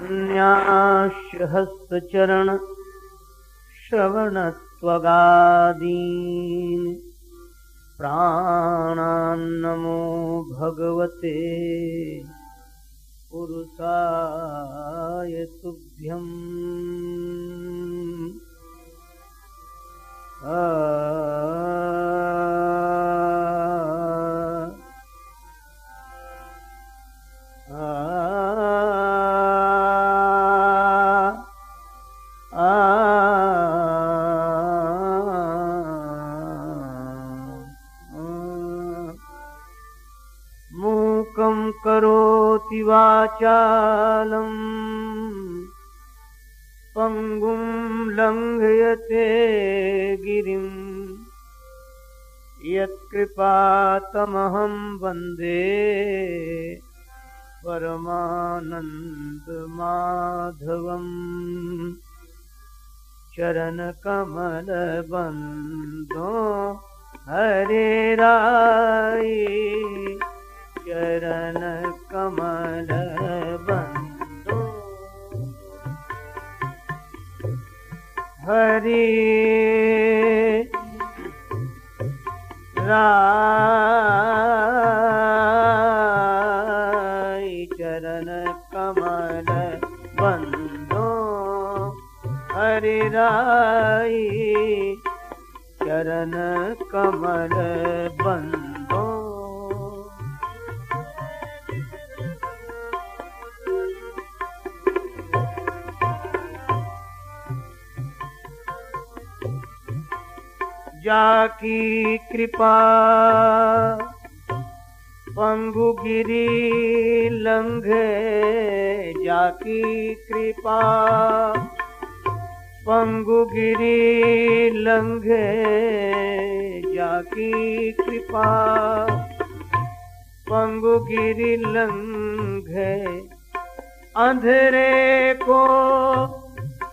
अन्याश्च हस्तचरणश्रवणत्वगादीन् प्राणान्नमो भगवते। पुरुषाय तुभ्यम् करोति वाचालम्। पङ्गुं लङ्घयते गिरिम् यत्कृपातमहं वन्दे परमानन्दमाधवम्। चरणकमलबन्धो हरे राय हरे राय चरणकमल बन्धो हरे राय चरणकमल बन्धो जाकी कृपा। पंगुगिरी लंघे जाकी कृपा। पंगुगिरी लंघे जाकी कृपा। पंगुगिरी लंघे अंधेरे को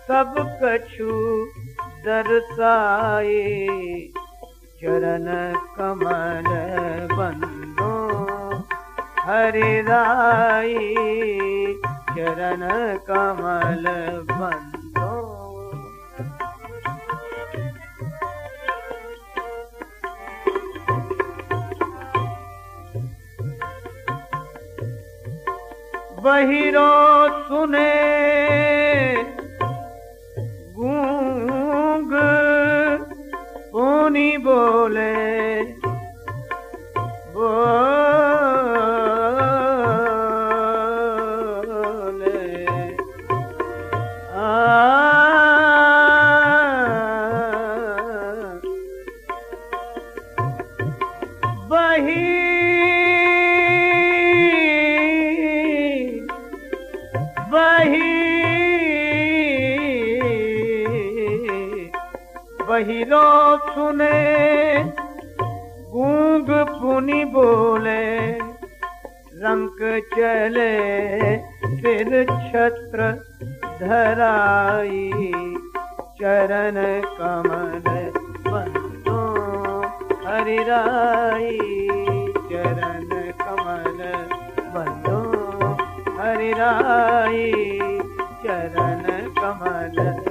सब कछु दर्शाए चरण कमल बंदो। हरि राय चरण कमल बंदो। बहिरो सुने आ बही बही बहिरो सुने, गूंग पुनि बोले, रंक चले, फिर छत्र धराई, चरण कमल बंदो हरि राई चरण कमल बंदो हरि राई चरण कमल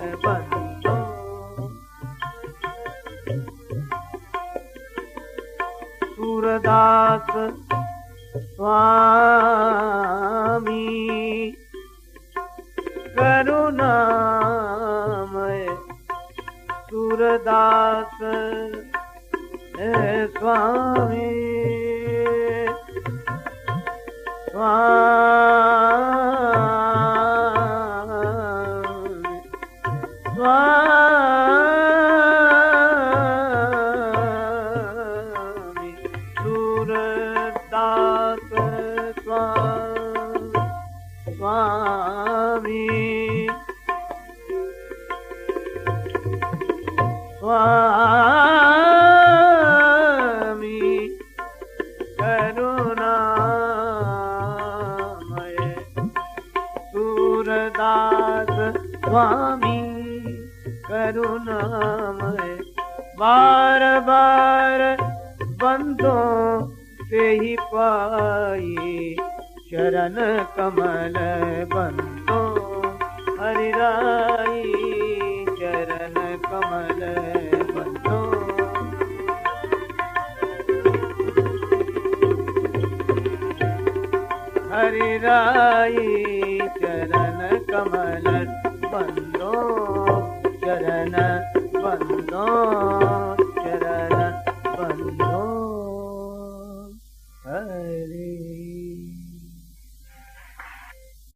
स्वामी करुणामय सूरदास स्वामी स्वामी स्वामी करुणामय सूरदास स्वामी करुणामय बार बार बंदों से ही पाई चरण कमल बंदो हरिराई हरिराई चरण कमल बंदो चरण बंदो